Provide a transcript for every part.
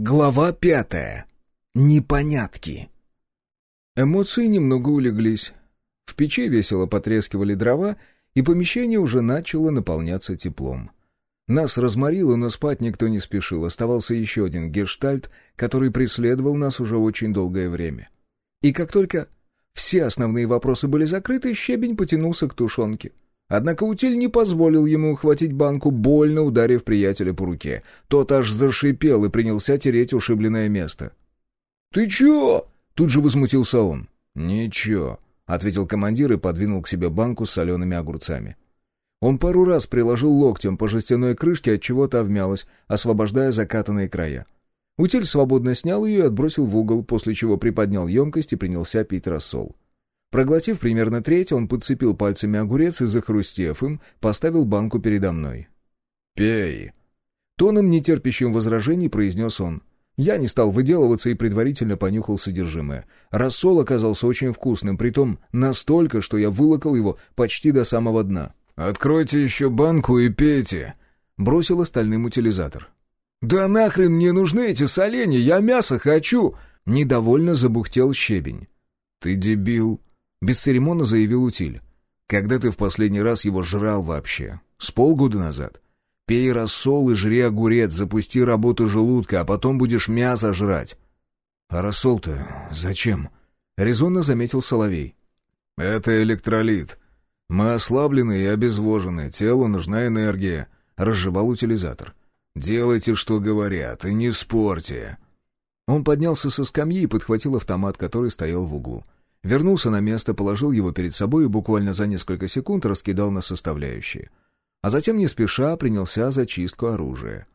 Глава пятая. Непонятки. Эмоции немного улеглись. В печи весело потрескивали дрова, и помещение уже начало наполняться теплом. Нас разморило, но спать никто не спешил. Оставался еще один гештальт, который преследовал нас уже очень долгое время. И как только все основные вопросы были закрыты, щебень потянулся к тушенке — Однако утиль не позволил ему ухватить банку, больно ударив приятеля по руке. Тот аж зашипел и принялся тереть ушибленное место. «Ты чё?» — тут же возмутился он. «Ничего», — ответил командир и подвинул к себе банку с солеными огурцами. Он пару раз приложил локтем по жестяной крышке, от чего то вмялась, освобождая закатанные края. Утиль свободно снял ее и отбросил в угол, после чего приподнял емкость и принялся пить рассол. Проглотив примерно треть, он подцепил пальцами огурец и, захрустев им, поставил банку передо мной. «Пей!» Тоном, нетерпящим возражений, произнес он. Я не стал выделываться и предварительно понюхал содержимое. Рассол оказался очень вкусным, притом настолько, что я вылокал его почти до самого дна. «Откройте еще банку и пейте!» — бросил остальным утилизатор. «Да нахрен мне нужны эти соленья, я мясо хочу!» — недовольно забухтел щебень. «Ты дебил!» Бесцеремонно заявил Утиль. «Когда ты в последний раз его жрал вообще? С полгода назад? Пей рассол и жри огурец, запусти работу желудка, а потом будешь мясо жрать». «А рассол-то зачем?» — резонно заметил Соловей. «Это электролит. Мы ослаблены и обезвожены, телу нужна энергия», — разжевал утилизатор. «Делайте, что говорят, и не спорьте». Он поднялся со скамьи и подхватил автомат, который стоял в углу. Вернулся на место, положил его перед собой и буквально за несколько секунд раскидал на составляющие. А затем не спеша принялся за чистку оружия.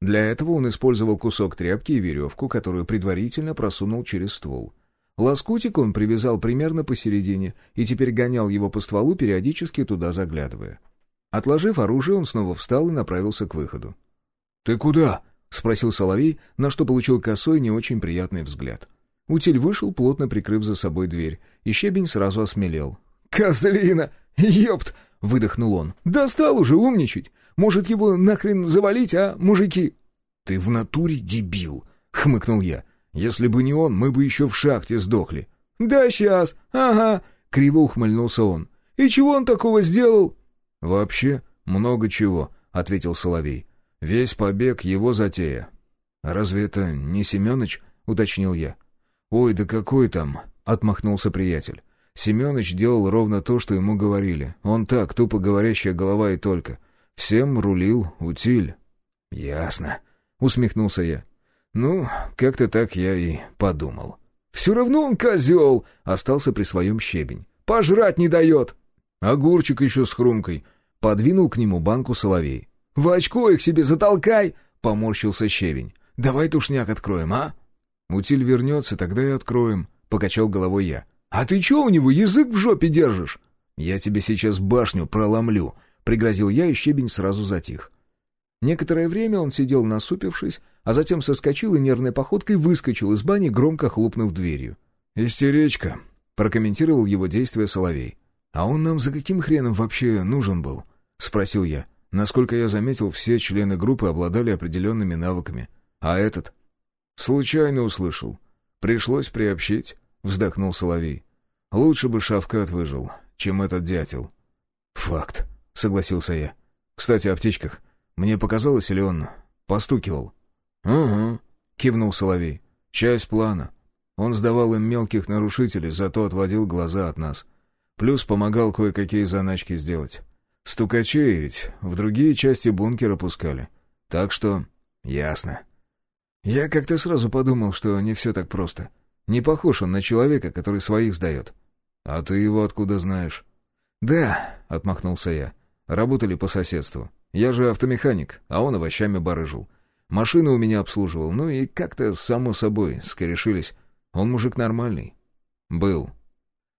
Для этого он использовал кусок тряпки и веревку, которую предварительно просунул через ствол. Лоскутик он привязал примерно посередине и теперь гонял его по стволу, периодически туда заглядывая. Отложив оружие, он снова встал и направился к выходу. «Ты куда?» — спросил Соловей, на что получил косой, не очень приятный взгляд. — Утиль вышел, плотно прикрыв за собой дверь, и щебень сразу осмелел. «Козлина! Ёпт!» — выдохнул он. «Достал уже умничать! Может, его нахрен завалить, а, мужики?» «Ты в натуре дебил!» — хмыкнул я. «Если бы не он, мы бы еще в шахте сдохли». «Да сейчас! Ага!» — криво ухмыльнулся он. «И чего он такого сделал?» «Вообще, много чего», — ответил Соловей. «Весь побег — его затея». «Разве это не Семёныч?» — уточнил я. «Ой, да какой там?» — отмахнулся приятель. Семёныч делал ровно то, что ему говорили. Он так, тупо говорящая голова и только. Всем рулил утиль. «Ясно», — усмехнулся я. «Ну, как-то так я и подумал». «Все равно он козел!» — остался при своем щебень. «Пожрать не дает!» Огурчик еще с хрумкой. Подвинул к нему банку соловей. «В очко их себе затолкай!» — поморщился щебень. «Давай тушняк откроем, а?» «Утиль вернется, тогда и откроем», — покачал головой я. «А ты чё у него язык в жопе держишь?» «Я тебе сейчас башню проломлю», — пригрозил я, и щебень сразу затих. Некоторое время он сидел насупившись, а затем соскочил и нервной походкой выскочил из бани, громко хлопнув дверью. «Истеречка», — прокомментировал его действия Соловей. «А он нам за каким хреном вообще нужен был?» — спросил я. Насколько я заметил, все члены группы обладали определенными навыками. А этот? «Случайно услышал. Пришлось приобщить», — вздохнул Соловей. «Лучше бы Шавкат выжил, чем этот дятел». «Факт», — согласился я. «Кстати, о птичках. Мне показалось, или он постукивал?» «Угу», — кивнул Соловей. «Часть плана. Он сдавал им мелких нарушителей, зато отводил глаза от нас. Плюс помогал кое-какие заначки сделать. Стукачей ведь в другие части бункера пускали. Так что...» «Ясно», я как-то сразу подумал, что не все так просто. Не похож он на человека, который своих сдает. А ты его откуда знаешь? Да, отмахнулся я. Работали по соседству. Я же автомеханик, а он овощами барыжил. Машину у меня обслуживал, ну и как-то само собой скорешились. Он мужик нормальный. Был.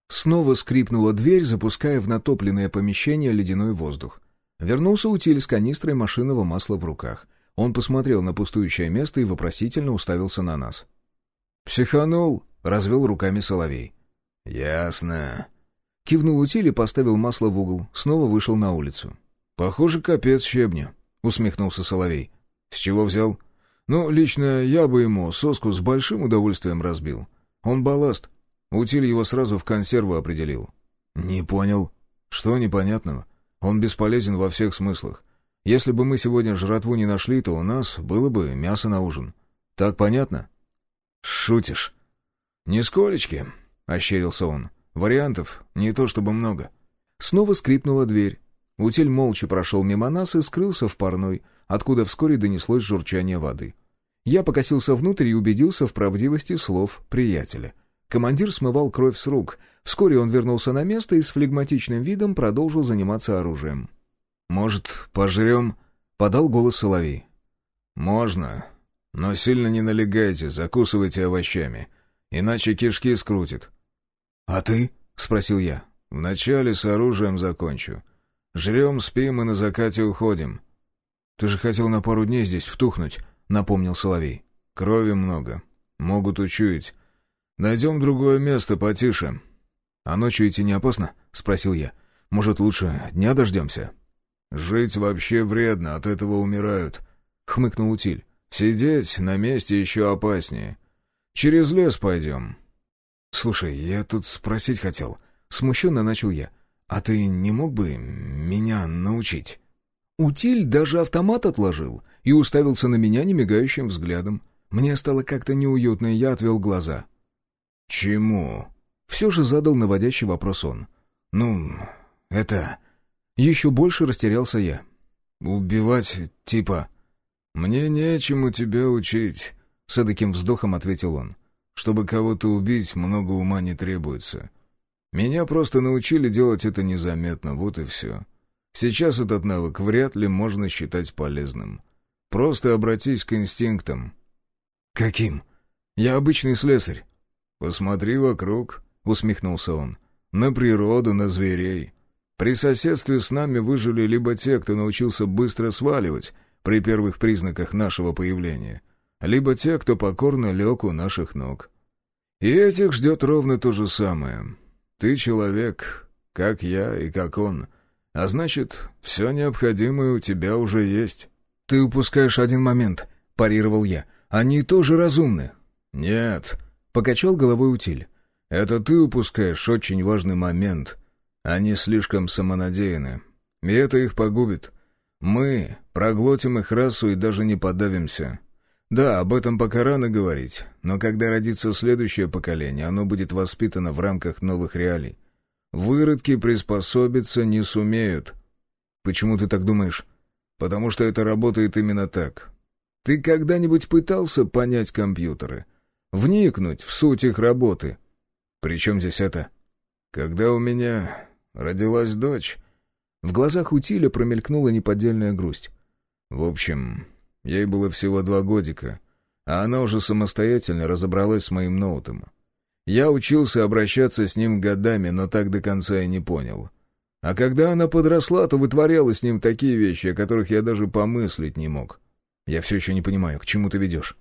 Снова скрипнула дверь, запуская в натопленное помещение ледяной воздух. Вернулся утиль с канистрой машинного масла в руках. Он посмотрел на пустующее место и вопросительно уставился на нас. «Психанул», — развел руками Соловей. «Ясно». Кивнул утиль и поставил масло в угол, снова вышел на улицу. «Похоже, капец щебню», — усмехнулся Соловей. «С чего взял?» Ну, лично я бы ему соску с большим удовольствием разбил. Он балласт. Утиль его сразу в консерву определил». «Не понял». «Что непонятного? Он бесполезен во всех смыслах. Если бы мы сегодня жратву не нашли, то у нас было бы мясо на ужин. Так понятно?» «Шутишь?» «Нисколечки», — ощерился он. «Вариантов не то чтобы много». Снова скрипнула дверь. Утиль молча прошел мимо нас и скрылся в парной, откуда вскоре донеслось журчание воды. Я покосился внутрь и убедился в правдивости слов приятеля. Командир смывал кровь с рук. Вскоре он вернулся на место и с флегматичным видом продолжил заниматься оружием. «Может, пожрем?» — подал голос Соловей. «Можно, но сильно не налегайте, закусывайте овощами, иначе кишки скрутит». «А ты?» — спросил я. «Вначале с оружием закончу. Жрем, спим и на закате уходим». «Ты же хотел на пару дней здесь втухнуть», — напомнил Соловей. «Крови много. Могут учуять. Найдем другое место потише». «А ночью идти не опасно?» — спросил я. «Может, лучше дня дождемся?» «Жить вообще вредно, от этого умирают», — хмыкнул Утиль. «Сидеть на месте еще опаснее. Через лес пойдем». «Слушай, я тут спросить хотел». Смущенно начал я. «А ты не мог бы меня научить?» Утиль даже автомат отложил и уставился на меня немигающим взглядом. Мне стало как-то неуютно, и я отвел глаза. «Чему?» Все же задал наводящий вопрос он. «Ну, это...» Еще больше растерялся я. «Убивать, типа...» «Мне нечему тебя учить», — с эдаким вздохом ответил он. «Чтобы кого-то убить, много ума не требуется. Меня просто научили делать это незаметно, вот и все. Сейчас этот навык вряд ли можно считать полезным. Просто обратись к инстинктам». «Каким? Я обычный слесарь». «Посмотри вокруг», — усмехнулся он. «На природу, на зверей. При соседстве с нами выжили либо те, кто научился быстро сваливать при первых признаках нашего появления, либо те, кто покорно лег у наших ног. И этих ждет ровно то же самое. Ты человек, как я и как он, а значит, все необходимое у тебя уже есть. Ты упускаешь один момент, парировал я. Они тоже разумны. Нет, покачал головой утиль. Это ты упускаешь очень важный момент — они слишком самонадеяны. И это их погубит. Мы проглотим их расу и даже не подавимся. Да, об этом пока рано говорить, но когда родится следующее поколение, оно будет воспитано в рамках новых реалий. Выродки приспособиться не сумеют. Почему ты так думаешь? Потому что это работает именно так. Ты когда-нибудь пытался понять компьютеры? Вникнуть в суть их работы? Причем здесь это? Когда у меня Родилась дочь. В глазах Утиля промелькнула неподдельная грусть. В общем, ей было всего два годика, а она уже самостоятельно разобралась с моим ноутом. Я учился обращаться с ним годами, но так до конца и не понял. А когда она подросла, то вытворяла с ним такие вещи, о которых я даже помыслить не мог. Я все еще не понимаю, к чему ты ведешь.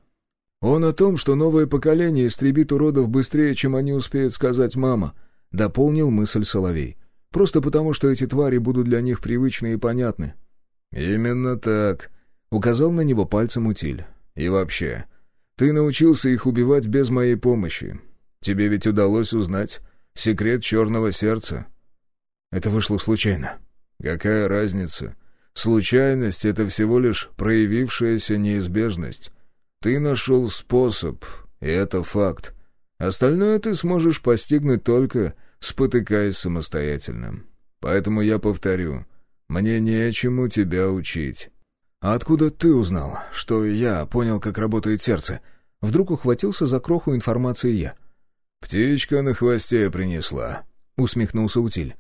Он о том, что новое поколение истребит уродов быстрее, чем они успеют сказать «мама», — дополнил мысль Соловей. Просто потому, что эти твари будут для них привычны и понятны». «Именно так», — указал на него пальцем утиль. «И вообще, ты научился их убивать без моей помощи. Тебе ведь удалось узнать секрет черного сердца». «Это вышло случайно». «Какая разница? Случайность — это всего лишь проявившаяся неизбежность. Ты нашел способ, и это факт. Остальное ты сможешь постигнуть только спотыкаясь самостоятельно. Поэтому я повторю, мне нечему тебя учить». «А откуда ты узнал, что я понял, как работает сердце?» Вдруг ухватился за кроху информации я. «Птичка на хвосте принесла», — усмехнулся Утиль.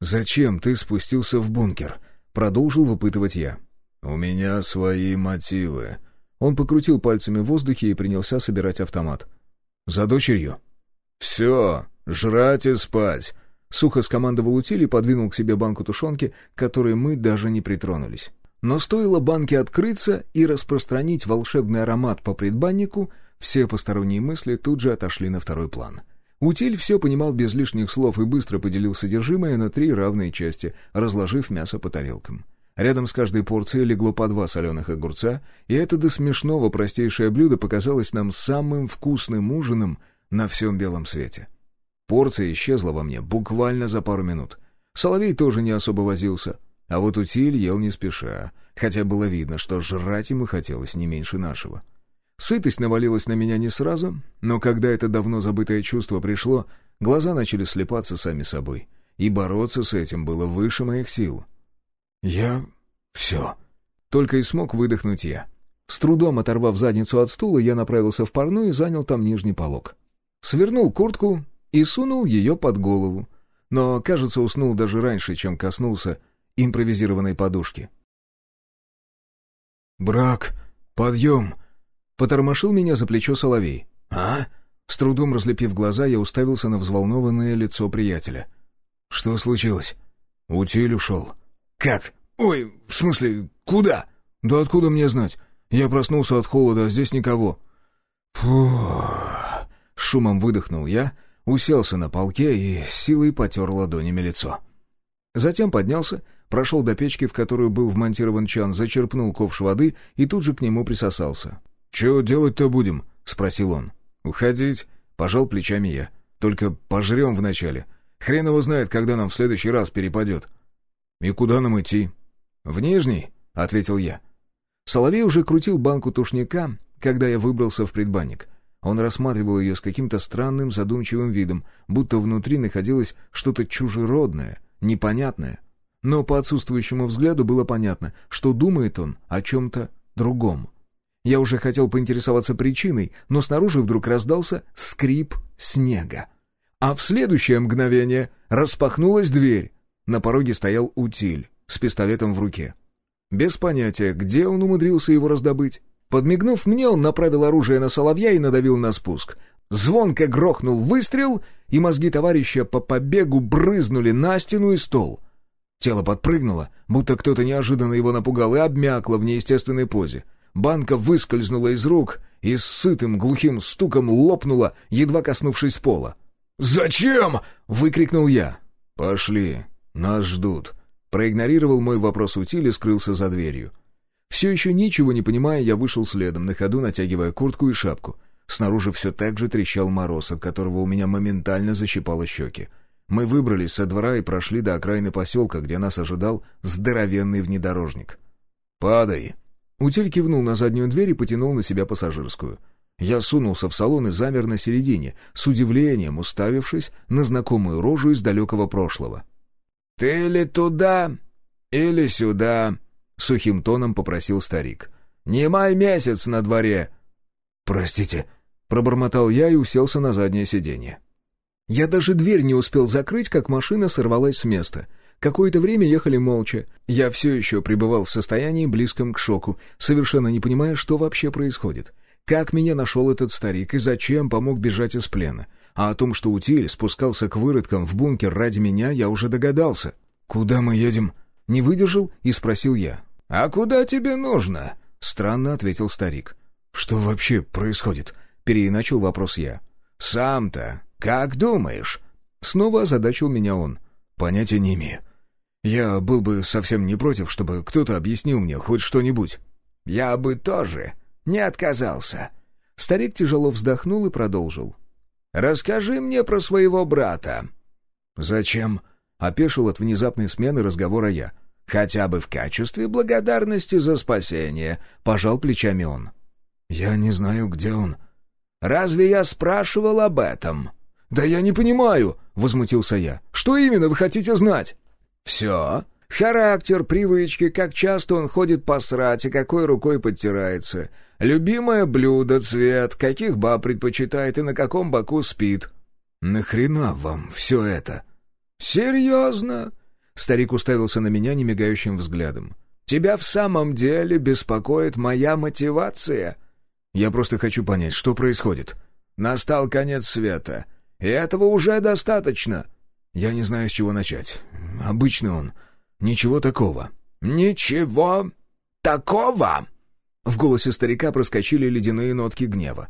«Зачем ты спустился в бункер?» — продолжил выпытывать я. «У меня свои мотивы». Он покрутил пальцами в воздухе и принялся собирать автомат. «За дочерью?» «Все, «Жрать и спать!» Сухо скомандовал утиль и подвинул к себе банку тушенки, которой мы даже не притронулись. Но стоило банке открыться и распространить волшебный аромат по предбаннику, все посторонние мысли тут же отошли на второй план. Утиль все понимал без лишних слов и быстро поделил содержимое на три равные части, разложив мясо по тарелкам. Рядом с каждой порцией легло по два соленых огурца, и это до смешного простейшее блюдо показалось нам самым вкусным ужином на всем белом свете. Порция исчезла во мне буквально за пару минут. Соловей тоже не особо возился, а вот утиль ел не спеша, хотя было видно, что жрать ему хотелось не меньше нашего. Сытость навалилась на меня не сразу, но когда это давно забытое чувство пришло, глаза начали слепаться сами собой, и бороться с этим было выше моих сил. «Я... все...» Только и смог выдохнуть я. С трудом оторвав задницу от стула, я направился в парную и занял там нижний полог. Свернул куртку и сунул ее под голову, но, кажется, уснул даже раньше, чем коснулся импровизированной подушки. «Брак, подъем!» Потормошил меня за плечо Соловей. «А?» С трудом разлепив глаза, я уставился на взволнованное лицо приятеля. «Что случилось?» «Утиль ушел». «Как? Ой, в смысле, куда?» «Да откуда мне знать? Я проснулся от холода, а здесь никого». «Фух...» Шумом выдохнул я, уселся на полке и силой потер ладонями лицо. Затем поднялся, прошел до печки, в которую был вмонтирован чан, зачерпнул ковш воды и тут же к нему присосался. «Чего делать-то будем?» — спросил он. «Уходить», — пожал плечами я. «Только пожрем вначале. Хрен его знает, когда нам в следующий раз перепадет». «И куда нам идти?» «В Нижний», — ответил я. Соловей уже крутил банку тушника, когда я выбрался в предбанник. Он рассматривал ее с каким-то странным задумчивым видом, будто внутри находилось что-то чужеродное, непонятное. Но по отсутствующему взгляду было понятно, что думает он о чем-то другом. Я уже хотел поинтересоваться причиной, но снаружи вдруг раздался скрип снега. А в следующее мгновение распахнулась дверь. На пороге стоял утиль с пистолетом в руке. Без понятия, где он умудрился его раздобыть. Подмигнув мне, он направил оружие на соловья и надавил на спуск. Звонко грохнул выстрел, и мозги товарища по побегу брызнули на стену и стол. Тело подпрыгнуло, будто кто-то неожиданно его напугал, и обмякло в неестественной позе. Банка выскользнула из рук и с сытым глухим стуком лопнула, едва коснувшись пола. «Зачем?» — выкрикнул я. «Пошли, нас ждут». Проигнорировал мой вопрос утиль и скрылся за дверью. Все еще ничего не понимая, я вышел следом, на ходу натягивая куртку и шапку. Снаружи все так же трещал мороз, от которого у меня моментально защипало щеки. Мы выбрались со двора и прошли до окраины поселка, где нас ожидал здоровенный внедорожник. «Падай!» Утель кивнул на заднюю дверь и потянул на себя пассажирскую. Я сунулся в салон и замер на середине, с удивлением уставившись на знакомую рожу из далекого прошлого. «Ты ли туда или сюда?» — сухим тоном попросил старик. «Не май месяц на дворе!» «Простите», — пробормотал я и уселся на заднее сиденье. Я даже дверь не успел закрыть, как машина сорвалась с места — Какое-то время ехали молча. Я все еще пребывал в состоянии близком к шоку, совершенно не понимая, что вообще происходит. Как меня нашел этот старик и зачем помог бежать из плена? А о том, что Утиль спускался к выродкам в бункер ради меня, я уже догадался. «Куда мы едем?» Не выдержал и спросил я. «А куда тебе нужно?» Странно ответил старик. «Что вообще происходит?» Переиначил вопрос я. «Сам-то как думаешь?» Снова озадачил меня он. «Понятия не имею. Я был бы совсем не против, чтобы кто-то объяснил мне хоть что-нибудь. Я бы тоже не отказался. Старик тяжело вздохнул и продолжил. «Расскажи мне про своего брата». «Зачем?» — опешил от внезапной смены разговора я. «Хотя бы в качестве благодарности за спасение», — пожал плечами он. «Я не знаю, где он». «Разве я спрашивал об этом?» «Да я не понимаю», — возмутился я. «Что именно вы хотите знать?» «Все. Характер, привычки, как часто он ходит посрать и какой рукой подтирается. Любимое блюдо, цвет, каких баб предпочитает и на каком боку спит». «Нахрена вам все это?» «Серьезно?» Старик уставился на меня немигающим взглядом. «Тебя в самом деле беспокоит моя мотивация?» «Я просто хочу понять, что происходит». «Настал конец света. И этого уже достаточно». «Я не знаю, с чего начать. Обычный он. Ничего такого». «Ничего такого?» В голосе старика проскочили ледяные нотки гнева.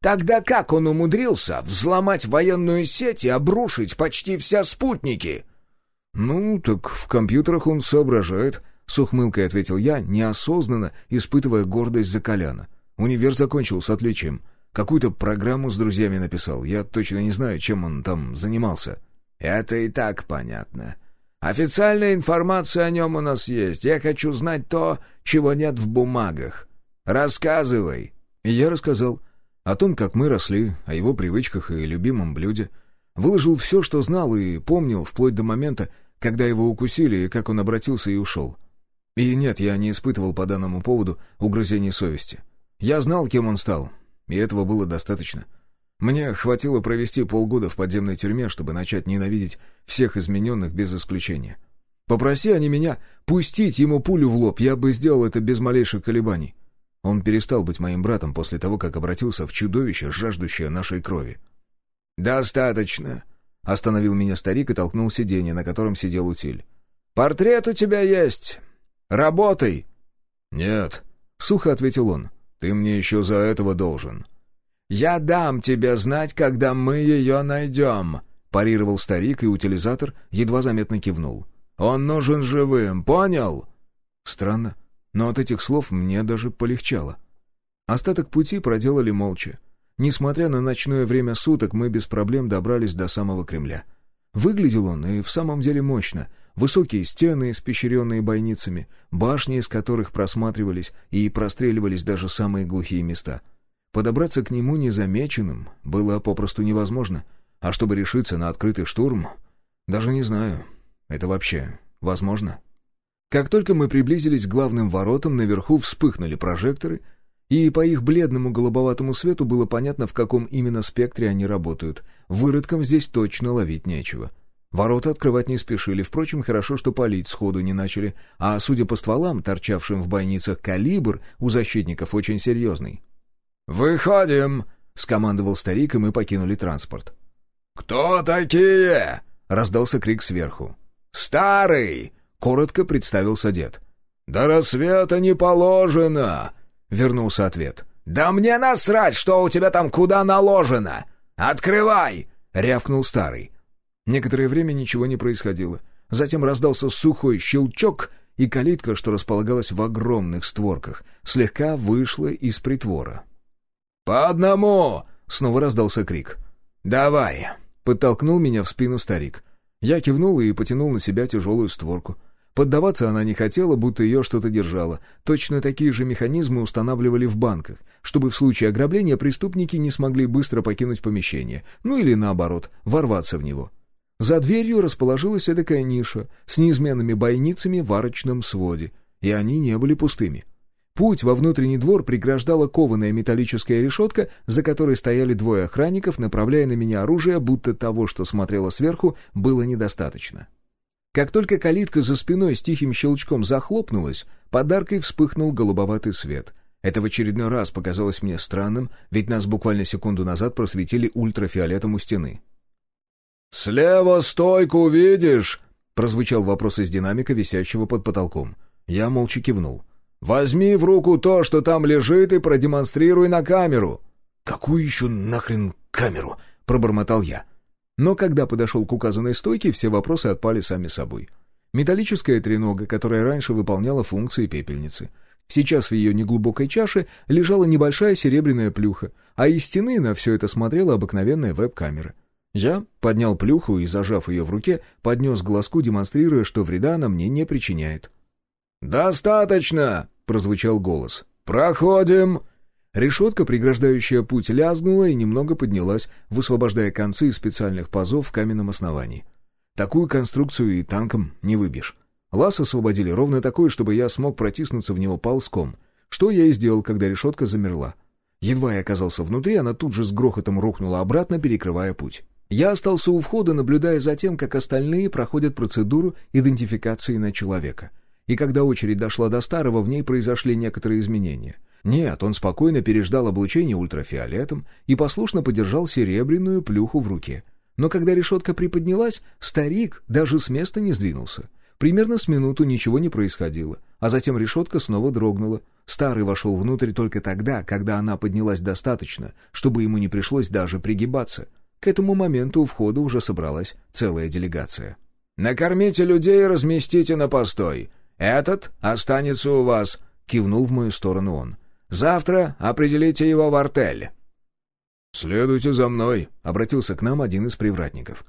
«Тогда как он умудрился взломать военную сеть и обрушить почти все спутники?» «Ну, так в компьютерах он соображает», —— с ухмылкой ответил я, неосознанно испытывая гордость за Коляна. «Универ закончил с отличием. Какую-то программу с друзьями написал. Я точно не знаю, чем он там занимался». «Это и так понятно. Официальная информация о нем у нас есть. Я хочу знать то, чего нет в бумагах. Рассказывай». И я рассказал о том, как мы росли, о его привычках и любимом блюде. Выложил все, что знал и помнил, вплоть до момента, когда его укусили и как он обратился и ушел. И нет, я не испытывал по данному поводу угрызений совести. Я знал, кем он стал, и этого было достаточно. Мне хватило провести полгода в подземной тюрьме, чтобы начать ненавидеть всех измененных без исключения. Попроси они меня пустить ему пулю в лоб, я бы сделал это без малейших колебаний. Он перестал быть моим братом после того, как обратился в чудовище, жаждущее нашей крови. «Достаточно», — остановил меня старик и толкнул сиденье, на котором сидел утиль. «Портрет у тебя есть. Работай!» «Нет», — сухо ответил он, — «ты мне еще за этого должен». «Я дам тебе знать, когда мы ее найдем», — парировал старик, и утилизатор едва заметно кивнул. «Он нужен живым, понял?» Странно, но от этих слов мне даже полегчало. Остаток пути проделали молча. Несмотря на ночное время суток, мы без проблем добрались до самого Кремля. Выглядел он и в самом деле мощно. Высокие стены, испещренные бойницами, башни, из которых просматривались и простреливались даже самые глухие места. Подобраться к нему незамеченным было попросту невозможно. А чтобы решиться на открытый штурм, даже не знаю, это вообще возможно. Как только мы приблизились к главным воротам, наверху вспыхнули прожекторы — и по их бледному голубоватому свету было понятно, в каком именно спектре они работают. Выродкам здесь точно ловить нечего. Ворота открывать не спешили, впрочем, хорошо, что палить сходу не начали, а, судя по стволам, торчавшим в бойницах, калибр у защитников очень серьезный. «Выходим!» — скомандовал старик, и мы покинули транспорт. «Кто такие?» — раздался крик сверху. «Старый!» — коротко представился дед. «До рассвета не положено!» — вернулся ответ. «Да мне насрать, что у тебя там куда наложено! Открывай!» — рявкнул старый. Некоторое время ничего не происходило. Затем раздался сухой щелчок, и калитка, что располагалась в огромных створках, слегка вышла из притвора. «По одному!» — снова раздался крик. «Давай!» — подтолкнул меня в спину старик. Я кивнул и потянул на себя тяжелую створку. Поддаваться она не хотела, будто ее что-то держало. Точно такие же механизмы устанавливали в банках, чтобы в случае ограбления преступники не смогли быстро покинуть помещение, ну или наоборот, ворваться в него. За дверью расположилась эдакая ниша с неизменными бойницами в арочном своде, и они не были пустыми. Путь во внутренний двор преграждала кованая металлическая решетка, за которой стояли двое охранников, направляя на меня оружие, будто того, что смотрело сверху, было недостаточно. Как только калитка за спиной с тихим щелчком захлопнулась, подаркой вспыхнул голубоватый свет. Это в очередной раз показалось мне странным, ведь нас буквально секунду назад просветили ультрафиолетом у стены. «Слева стойку видишь?» — прозвучал вопрос из динамика, висящего под потолком. Я молча кивнул. «Возьми в руку то, что там лежит, и продемонстрируй на камеру». «Какую еще нахрен камеру?» — пробормотал я. Но когда подошел к указанной стойке, все вопросы отпали сами собой. Металлическая тренога, которая раньше выполняла функции пепельницы. Сейчас в ее неглубокой чаше лежала небольшая серебряная плюха, а из стены на все это смотрела обыкновенная веб-камера. Я поднял плюху и, зажав ее в руке, поднес глазку, демонстрируя, что вреда она мне не причиняет. «Достаточно!» — прозвучал голос. «Проходим!» Решетка, преграждающая путь, лязгнула и немного поднялась, высвобождая концы из специальных пазов в каменном основании. Такую конструкцию и танком не выбьешь. Лаз освободили ровно такой, чтобы я смог протиснуться в него ползком, что я и сделал, когда решетка замерла. Едва я оказался внутри, она тут же с грохотом рухнула обратно, перекрывая путь. Я остался у входа, наблюдая за тем, как остальные проходят процедуру идентификации на человека. И когда очередь дошла до старого, в ней произошли некоторые изменения. Нет, он спокойно переждал облучение ультрафиолетом и послушно подержал серебряную плюху в руке. Но когда решетка приподнялась, старик даже с места не сдвинулся. Примерно с минуту ничего не происходило, а затем решетка снова дрогнула. Старый вошел внутрь только тогда, когда она поднялась достаточно, чтобы ему не пришлось даже пригибаться. К этому моменту у входа уже собралась целая делегация. «Накормите людей и разместите на постой. Этот останется у вас», — кивнул в мою сторону он. «Завтра определите его в артель». «Следуйте за мной», — обратился к нам один из привратников.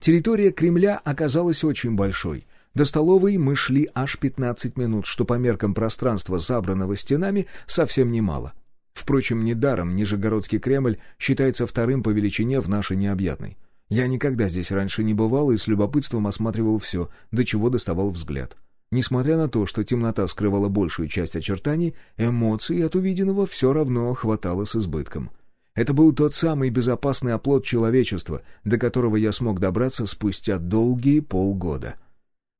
Территория Кремля оказалась очень большой. До столовой мы шли аж 15 минут, что по меркам пространства, забранного стенами, совсем немало. Впрочем, недаром Нижегородский Кремль считается вторым по величине в нашей необъятной. Я никогда здесь раньше не бывал и с любопытством осматривал все, до чего доставал взгляд. Несмотря на то, что темнота скрывала большую часть очертаний, эмоций от увиденного все равно хватало с избытком. Это был тот самый безопасный оплот человечества, до которого я смог добраться спустя долгие полгода.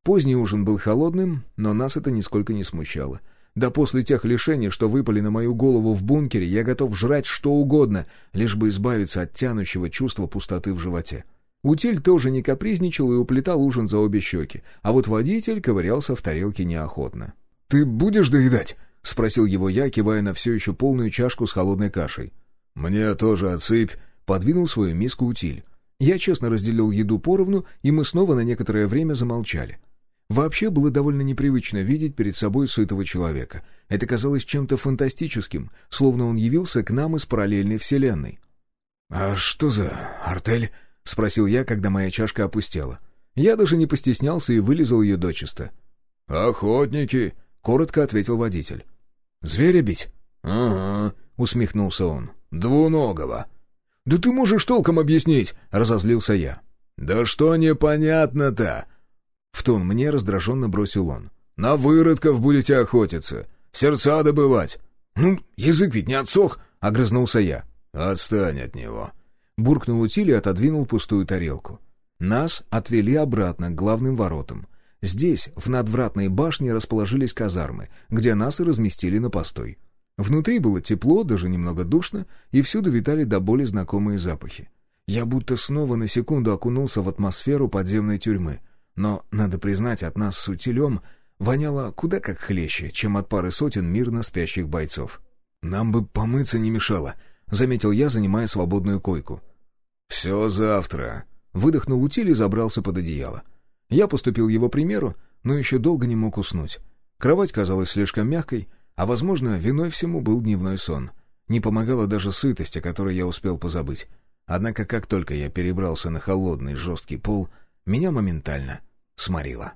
Поздний ужин был холодным, но нас это нисколько не смущало — да после тех лишений, что выпали на мою голову в бункере, я готов жрать что угодно, лишь бы избавиться от тянущего чувства пустоты в животе. Утиль тоже не капризничал и уплетал ужин за обе щеки, а вот водитель ковырялся в тарелке неохотно. «Ты будешь доедать?» — спросил его я, кивая на все еще полную чашку с холодной кашей. «Мне тоже отсыпь», — подвинул свою миску утиль. Я честно разделил еду поровну, и мы снова на некоторое время замолчали. Вообще было довольно непривычно видеть перед собой сытого человека. Это казалось чем-то фантастическим, словно он явился к нам из параллельной вселенной. «А что за артель?» — спросил я, когда моя чашка опустела. Я даже не постеснялся и вылезал ее дочисто. «Охотники», — коротко ответил водитель. «Зверя бить?» «Ага», — усмехнулся он. «Двуногого». «Да ты можешь толком объяснить!» — разозлился я. «Да что непонятно-то?» В тон мне раздраженно бросил он. «На выродков будете охотиться, сердца добывать». «Ну, язык ведь не отсох», — огрызнулся я. «Отстань от него». Буркнул утиль и отодвинул пустую тарелку. Нас отвели обратно к главным воротам. Здесь, в надвратной башне, расположились казармы, где нас и разместили на постой. Внутри было тепло, даже немного душно, и всюду витали до боли знакомые запахи. Я будто снова на секунду окунулся в атмосферу подземной тюрьмы — но, надо признать, от нас с утилем воняло куда как хлеще, чем от пары сотен мирно спящих бойцов. «Нам бы помыться не мешало», — заметил я, занимая свободную койку. «Все завтра», — выдохнул утиль и забрался под одеяло. Я поступил его примеру, но еще долго не мог уснуть. Кровать казалась слишком мягкой, а, возможно, виной всему был дневной сон. Не помогала даже сытость, о которой я успел позабыть. Однако, как только я перебрался на холодный жесткий пол — меня моментально сморило.